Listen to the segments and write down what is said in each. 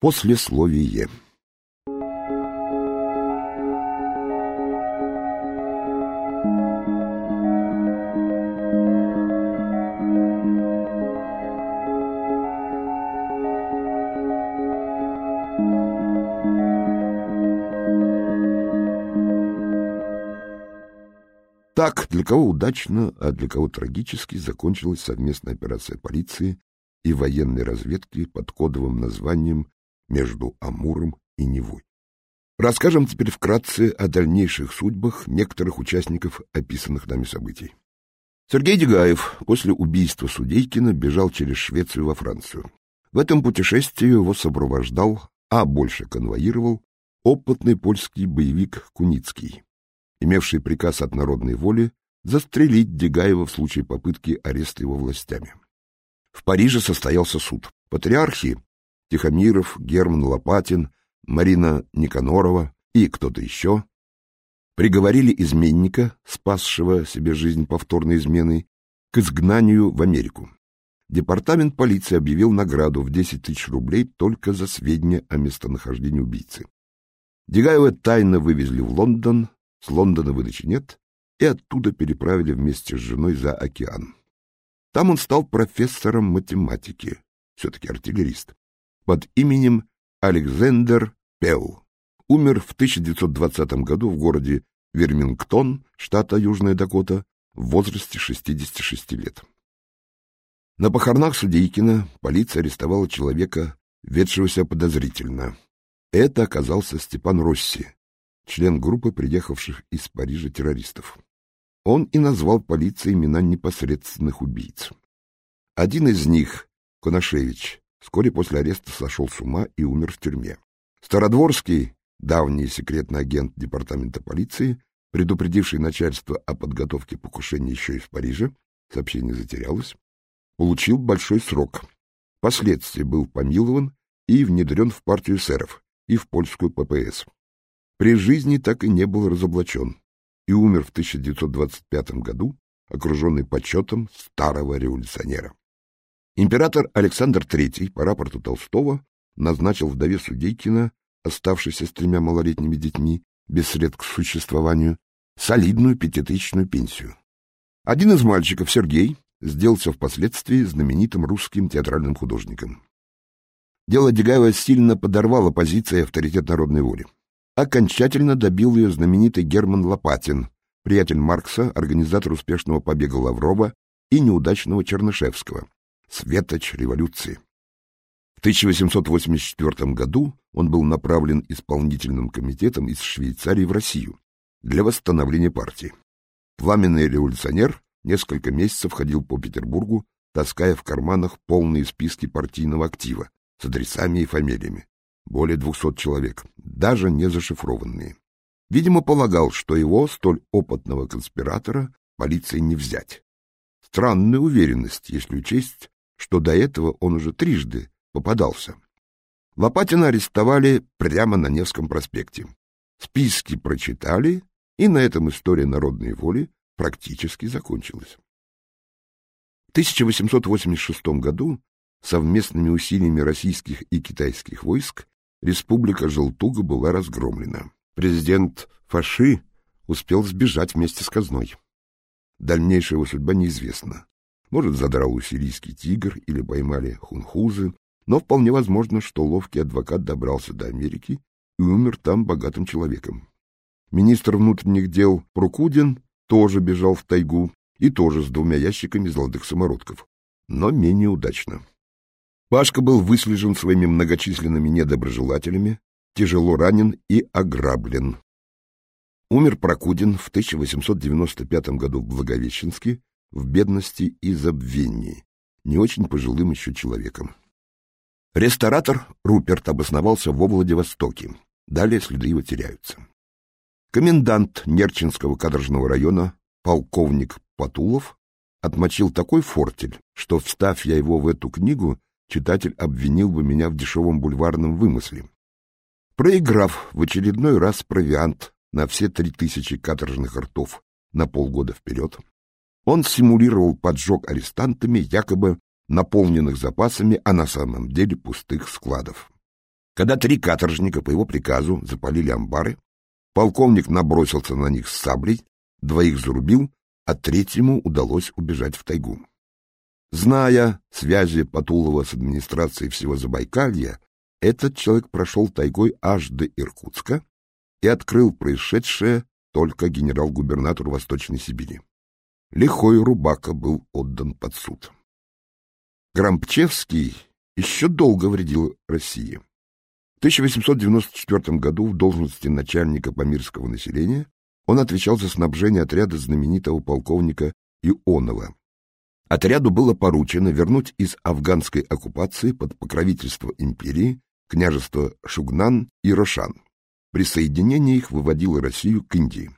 Послесловие. Так, для кого удачно, а для кого трагически закончилась совместная операция полиции и военной разведки под кодовым названием «Между Амуром и Невой». Расскажем теперь вкратце о дальнейших судьбах некоторых участников описанных нами событий. Сергей Дегаев после убийства Судейкина бежал через Швецию во Францию. В этом путешествии его сопровождал, а больше конвоировал, опытный польский боевик Куницкий, имевший приказ от народной воли застрелить Дегаева в случае попытки ареста его властями. В Париже состоялся суд. Патриархи Тихомиров, Герман Лопатин, Марина Никанорова и кто-то еще приговорили изменника, спасшего себе жизнь повторной изменой, к изгнанию в Америку. Департамент полиции объявил награду в 10 тысяч рублей только за сведения о местонахождении убийцы. Дегаева тайно вывезли в Лондон, с Лондона выдачи нет, и оттуда переправили вместе с женой за океан. Там он стал профессором математики, все-таки артиллерист, под именем Александр Пелл. Умер в 1920 году в городе Вермингтон, штата Южная Дакота, в возрасте 66 лет. На похоронах Судейкина полиция арестовала человека, ведшегося подозрительно. Это оказался Степан Росси, член группы приехавших из Парижа террористов. Он и назвал полиции имена непосредственных убийц. Один из них, Коношевич, вскоре после ареста сошел с ума и умер в тюрьме. Стародворский, давний секретный агент департамента полиции, предупредивший начальство о подготовке покушения еще и в Париже, сообщение затерялось, получил большой срок. Впоследствии был помилован и внедрен в партию эсеров и в польскую ППС. При жизни так и не был разоблачен и умер в 1925 году, окруженный почетом старого революционера. Император Александр III по рапорту Толстого назначил вдове Судейкина, оставшейся с тремя малолетними детьми, без средств к существованию, солидную пятитысячную пенсию. Один из мальчиков, Сергей, сделался впоследствии знаменитым русским театральным художником. Дело Дегаева сильно подорвало позиции и авторитет народной воли окончательно добил ее знаменитый Герман Лопатин, приятель Маркса, организатор успешного побега Лаврова и неудачного Чернышевского, светоч революции. В 1884 году он был направлен исполнительным комитетом из Швейцарии в Россию для восстановления партии. Пламенный революционер несколько месяцев ходил по Петербургу, таская в карманах полные списки партийного актива с адресами и фамилиями более двухсот человек, даже не зашифрованные. Видимо, полагал, что его, столь опытного конспиратора, полиции не взять. Странная уверенность, если учесть, что до этого он уже трижды попадался. Лопатина арестовали прямо на Невском проспекте. Списки прочитали, и на этом история народной воли практически закончилась. В 1886 году совместными усилиями российских и китайских войск республика Желтуга была разгромлена. Президент Фаши успел сбежать вместе с казной. Дальнейшая его судьба неизвестна. Может, задрал уссурийский тигр или поймали хунхузы, но вполне возможно, что ловкий адвокат добрался до Америки и умер там богатым человеком. Министр внутренних дел Прокудин тоже бежал в тайгу и тоже с двумя ящиками золотых самородков, но менее удачно. Пашка был выслежен своими многочисленными недоброжелателями, тяжело ранен и ограблен. Умер Прокудин в 1895 году в Благовещенске в бедности и забвении, не очень пожилым еще человеком. Ресторатор Руперт обосновался во Владивостоке. Далее следы его теряются. Комендант Нерчинского кадржного района, полковник Патулов, отмочил такой фортель, что, встав я его в эту книгу, читатель обвинил бы меня в дешевом бульварном вымысле. Проиграв в очередной раз провиант на все три тысячи каторжных ртов на полгода вперед, он симулировал поджог арестантами якобы наполненных запасами, а на самом деле пустых складов. Когда три каторжника по его приказу запалили амбары, полковник набросился на них с саблей, двоих зарубил, а третьему удалось убежать в тайгу. Зная связи Патулова с администрацией всего Забайкалья, этот человек прошел тайгой аж до Иркутска и открыл происшедшее только генерал-губернатору Восточной Сибири. Лихой Рубака был отдан под суд. Грампчевский еще долго вредил России. В 1894 году в должности начальника памирского населения он отвечал за снабжение отряда знаменитого полковника Ионова. Отряду было поручено вернуть из афганской оккупации под покровительство империи княжества Шугнан и Рошан. Присоединение их выводило Россию к Индии.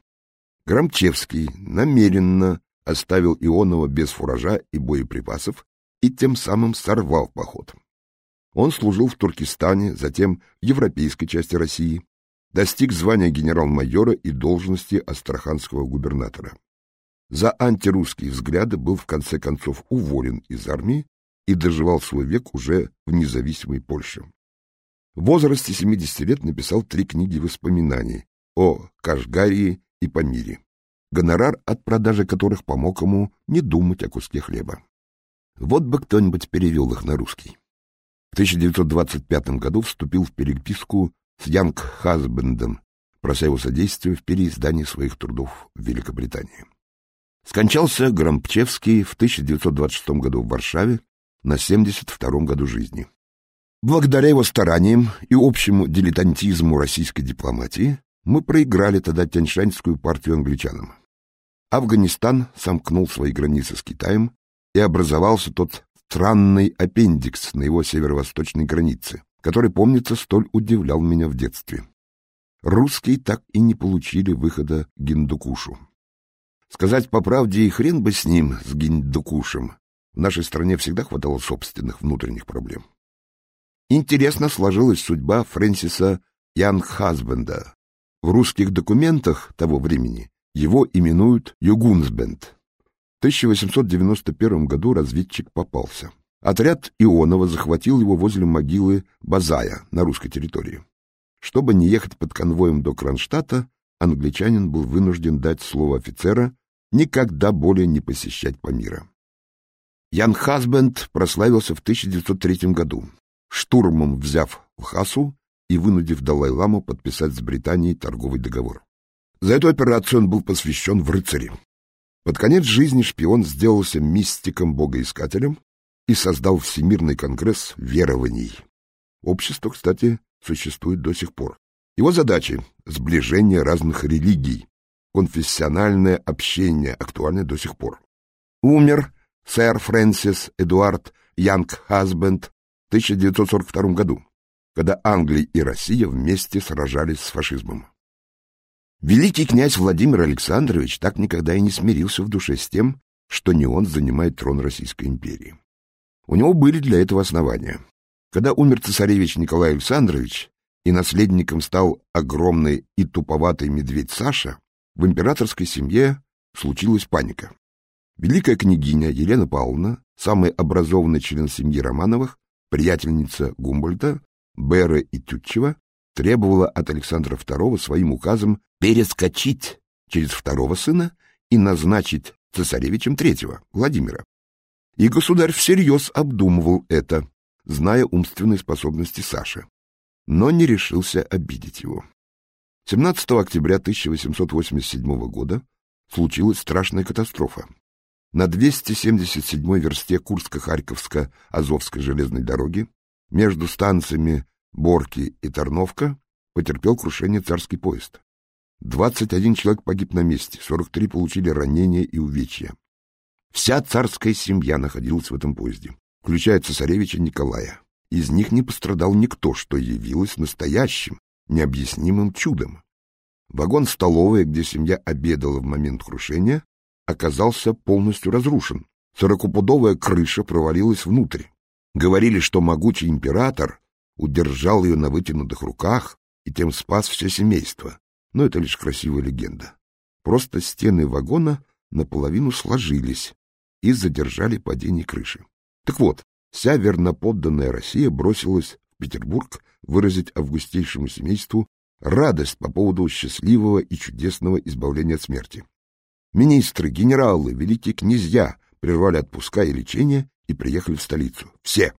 Громчевский намеренно оставил Ионова без фуража и боеприпасов и тем самым сорвал поход. Он служил в Туркестане, затем в европейской части России, достиг звания генерал-майора и должности астраханского губернатора. За антирусские взгляды был в конце концов уволен из армии и доживал свой век уже в независимой Польше. В возрасте 70 лет написал три книги воспоминаний о Кашгарии и Памире, гонорар от продажи которых помог ему не думать о куске хлеба. Вот бы кто-нибудь перевел их на русский. В 1925 году вступил в переписку с Янг Хасбендом, прося его содействия в переиздании своих трудов в Великобритании. Скончался Громпчевский в 1926 году в Варшаве на 72-м году жизни. Благодаря его стараниям и общему дилетантизму российской дипломатии мы проиграли тогда Тяньшаньскую партию англичанам. Афганистан сомкнул свои границы с Китаем, и образовался тот странный аппендикс на его северо-восточной границе, который, помнится, столь удивлял меня в детстве. Русские так и не получили выхода Гиндукушу. Сказать по правде, и хрен бы с ним, с Гиндукушем. В нашей стране всегда хватало собственных внутренних проблем. Интересно сложилась судьба Фрэнсиса Янг-Хасбенда. В русских документах того времени его именуют Югунсбенд, 1891 году разведчик попался. Отряд Ионова захватил его возле могилы Базая на русской территории. Чтобы не ехать под конвоем до Кронштадта, англичанин был вынужден дать слово офицера никогда более не посещать Памира. Ян Хасбенд прославился в 1903 году, штурмом взяв Лхасу и вынудив Далай-ламу подписать с Британией торговый договор. За эту операцию он был посвящен в рыцари. Под конец жизни шпион сделался мистиком-богоискателем и создал Всемирный конгресс верований. Общество, кстати, существует до сих пор. Его задачи — сближение разных религий, конфессиональное общение актуально до сих пор. Умер сэр Фрэнсис Эдуард Янг Хасбенд в 1942 году, когда Англия и Россия вместе сражались с фашизмом. Великий князь Владимир Александрович так никогда и не смирился в душе с тем, что не он занимает трон Российской империи. У него были для этого основания. Когда умер цесаревич Николай Александрович и наследником стал огромный и туповатый медведь Саша, в императорской семье случилась паника. Великая княгиня Елена Павловна, самый образованный член семьи Романовых, приятельница Гумбольта, Бера и Тютчева, требовала от Александра II своим указом перескочить через второго сына и назначить цесаревичем третьего, Владимира. И государь всерьез обдумывал это, зная умственные способности Саши, но не решился обидеть его. 17 октября 1887 года случилась страшная катастрофа. На 277-й версте Курско-Харьковско-Азовской железной дороги между станциями Борки и Тарновка потерпел крушение царский поезд. 21 человек погиб на месте, 43 получили ранения и увечья. Вся царская семья находилась в этом поезде, включая цесаревича Николая. Из них не пострадал никто, что явилось настоящим, необъяснимым чудом. Вагон столовой, где семья обедала в момент крушения, оказался полностью разрушен. Сорокопудовая крыша провалилась внутрь. Говорили, что могучий император удержал ее на вытянутых руках и тем спас все семейство. Но это лишь красивая легенда. Просто стены вагона наполовину сложились и задержали падение крыши. Так вот, вся верноподданная Россия бросилась в Петербург выразить августейшему семейству радость по поводу счастливого и чудесного избавления от смерти. Министры, генералы, великие князья прервали отпуска и лечение и приехали в столицу. Все,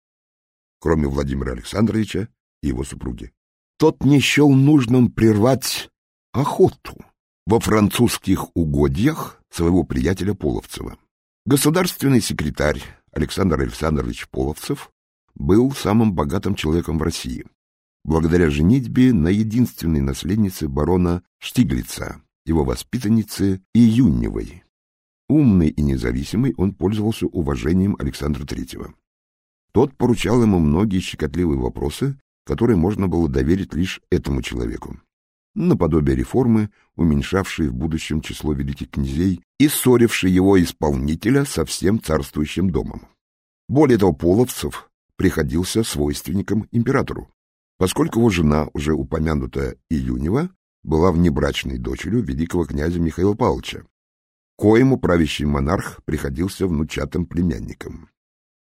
кроме Владимира Александровича и его супруги. Тот не счел нужным прервать охоту во французских угодьях своего приятеля Половцева. Государственный секретарь Александр Александрович Половцев был самым богатым человеком в России, благодаря женитьбе на единственной наследнице барона Штиглица, его воспитаннице Июневой. Умный и независимый, он пользовался уважением Александра Третьего. Тот поручал ему многие щекотливые вопросы, которые можно было доверить лишь этому человеку. Наподобие реформы, уменьшавшей в будущем число великих князей и ссорившей его исполнителя со всем царствующим домом. Более того, Половцев приходился свойственником императору, поскольку его жена, уже упомянутая Июнева, была внебрачной дочерью великого князя Михаила Павловича, коему правящий монарх приходился внучатым племянником.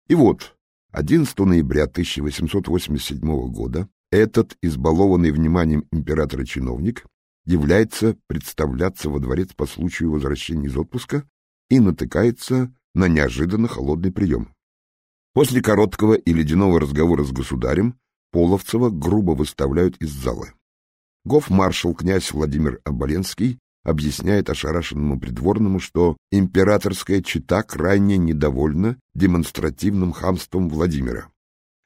И вот, 11 ноября 1887 года этот избалованный вниманием императора чиновник является представляться во дворец по случаю возвращения из отпуска и натыкается на неожиданно холодный прием. После короткого и ледяного разговора с государем Половцева грубо выставляют из зала. Гоф-маршал князь Владимир Оболенский объясняет ошарашенному придворному, что императорская чита крайне недовольна демонстративным хамством Владимира.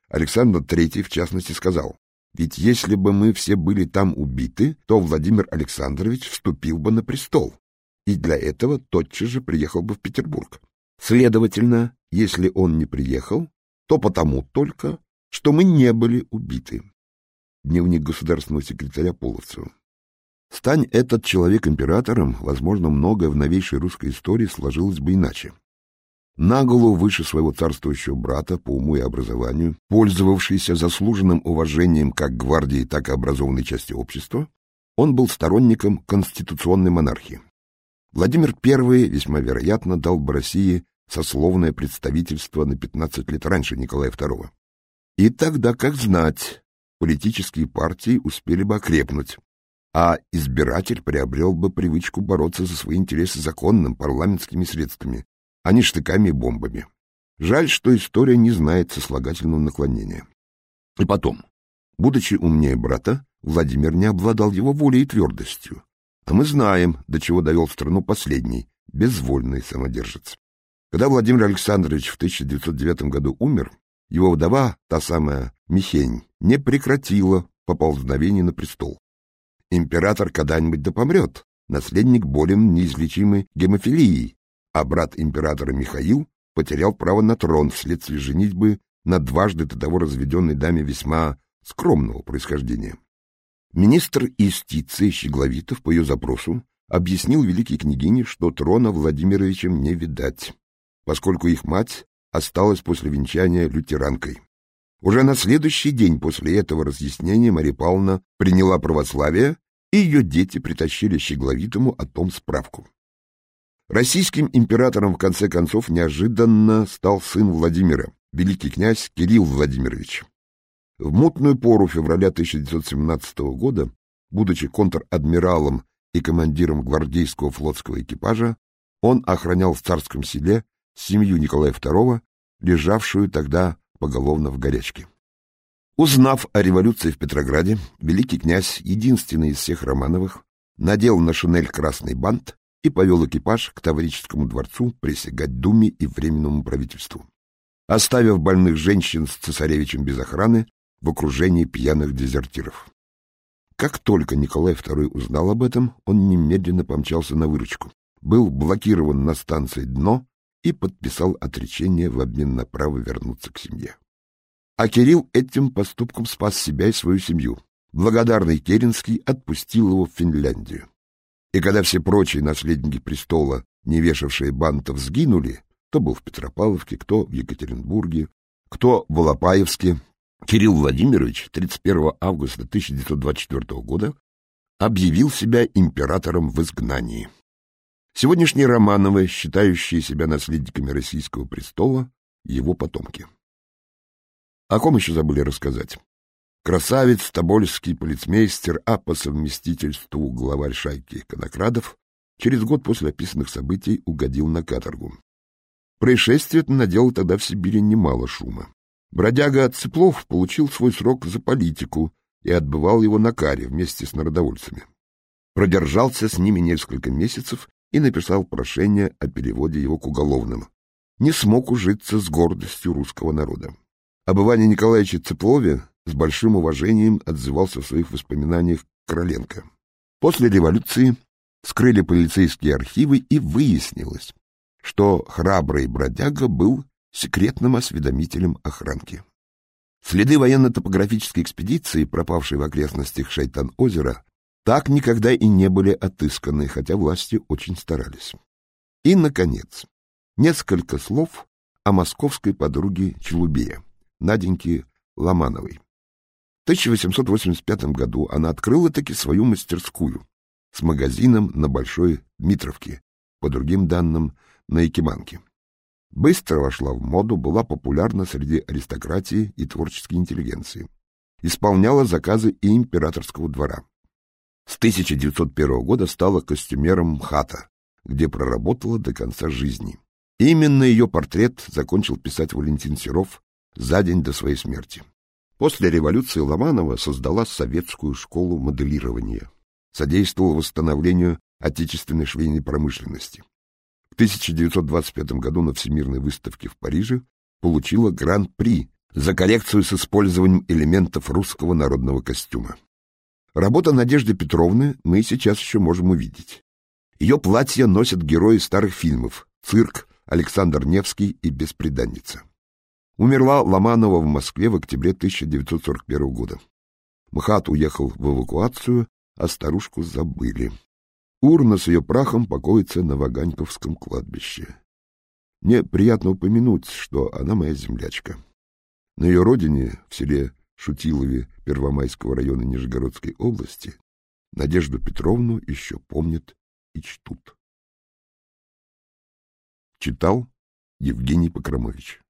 Александр III, в частности, сказал, «Ведь если бы мы все были там убиты, то Владимир Александрович вступил бы на престол, и для этого тотчас же приехал бы в Петербург. Следовательно, если он не приехал, то потому только, что мы не были убиты. Дневник государственного секретаря Половцева. Стань этот человек императором, возможно, многое в новейшей русской истории сложилось бы иначе. На голову выше своего царствующего брата по уму и образованию, пользовавшийся заслуженным уважением как гвардии, так и образованной части общества, он был сторонником конституционной монархии. Владимир I, весьма вероятно, дал бы России сословное представительство на 15 лет раньше Николая II. И тогда, как знать, политические партии успели бы окрепнуть, а избиратель приобрел бы привычку бороться за свои интересы законным парламентскими средствами, а не штыками и бомбами. Жаль, что история не знает сослагательного наклонения. И потом, будучи умнее брата, Владимир не обладал его волей и твердостью. А мы знаем, до чего довел страну последний, безвольный самодержец. Когда Владимир Александрович в 1909 году умер, его вдова, та самая Михень, не прекратила поползновение на престол. Император когда-нибудь да помрет, наследник болен неизлечимой гемофилией, а брат императора Михаил потерял право на трон вследствие женитьбы на дважды до того разведенной даме весьма скромного происхождения. Министр юстиции Щегловитов по ее запросу объяснил великой княгине, что трона Владимировичем не видать поскольку их мать осталась после венчания лютеранкой. Уже на следующий день после этого разъяснения Мария Павловна приняла православие, и ее дети притащили Щегловитому о том справку. Российским императором в конце концов неожиданно стал сын Владимира, великий князь Кирилл Владимирович. В мутную пору февраля 1917 года, будучи контр-адмиралом и командиром гвардейского флотского экипажа, он охранял в царском селе семью Николая II, лежавшую тогда поголовно в горячке. Узнав о революции в Петрограде, великий князь, единственный из всех Романовых, надел на шинель красный бант и повел экипаж к Таврическому дворцу присягать Думе и Временному правительству, оставив больных женщин с цесаревичем без охраны в окружении пьяных дезертиров. Как только Николай II узнал об этом, он немедленно помчался на выручку. Был блокирован на станции «Дно» и подписал отречение в обмен на право вернуться к семье. А Кирилл этим поступком спас себя и свою семью. Благодарный Керенский отпустил его в Финляндию. И когда все прочие наследники престола, не вешавшие бантов, сгинули, кто был в Петропавловке, кто в Екатеринбурге, кто в Волопаевске, Кирилл Владимирович 31 августа 1924 года объявил себя императором в изгнании. Сегодняшние Романовы, считающие себя наследниками российского престола, его потомки. О ком еще забыли рассказать? Красавец тобольский полицмейстер, а по совместительству главарь шайки конокрадов, через год после описанных событий угодил на каторгу. Происшествие наделало тогда в Сибири немало шума. Бродяга Цыплов получил свой срок за политику и отбывал его на каре вместе с народовольцами. Продержался с ними несколько месяцев и написал прошение о переводе его к уголовным. Не смог ужиться с гордостью русского народа. Об Иване Николаевиче Цыплове с большим уважением отзывался в своих воспоминаниях Короленко. После революции скрыли полицейские архивы и выяснилось, что храбрый бродяга был секретным осведомителем охранки. Следы военно-топографической экспедиции, пропавшей в окрестностях Шайтан-озера, так никогда и не были отысканы, хотя власти очень старались. И, наконец, несколько слов о московской подруге Челубея, Наденьке Ломановой. В 1885 году она открыла таки свою мастерскую с магазином на Большой Дмитровке, по другим данным, на Якиманке. Быстро вошла в моду, была популярна среди аристократии и творческой интеллигенции. Исполняла заказы и императорского двора. С 1901 года стала костюмером МХАТа, где проработала до конца жизни. Именно ее портрет закончил писать Валентин Серов за день до своей смерти. После революции Ломанова создала советскую школу моделирования, содействовала восстановлению отечественной швейной промышленности. 1925 году на Всемирной выставке в Париже получила гран-при за коллекцию с использованием элементов русского народного костюма. Работа Надежды Петровны мы сейчас еще можем увидеть. Ее платья носят герои старых фильмов «Цирк», Александр Невский и «Беспреданница». Умерла Ломанова в Москве в октябре 1941 года. МХАТ уехал в эвакуацию, а старушку забыли. Урна с ее прахом покоится на Ваганьковском кладбище. Мне приятно упомянуть, что она моя землячка. На ее родине, в селе Шутилове Первомайского района Нижегородской области, Надежду Петровну еще помнят и чтут. Читал Евгений Покромович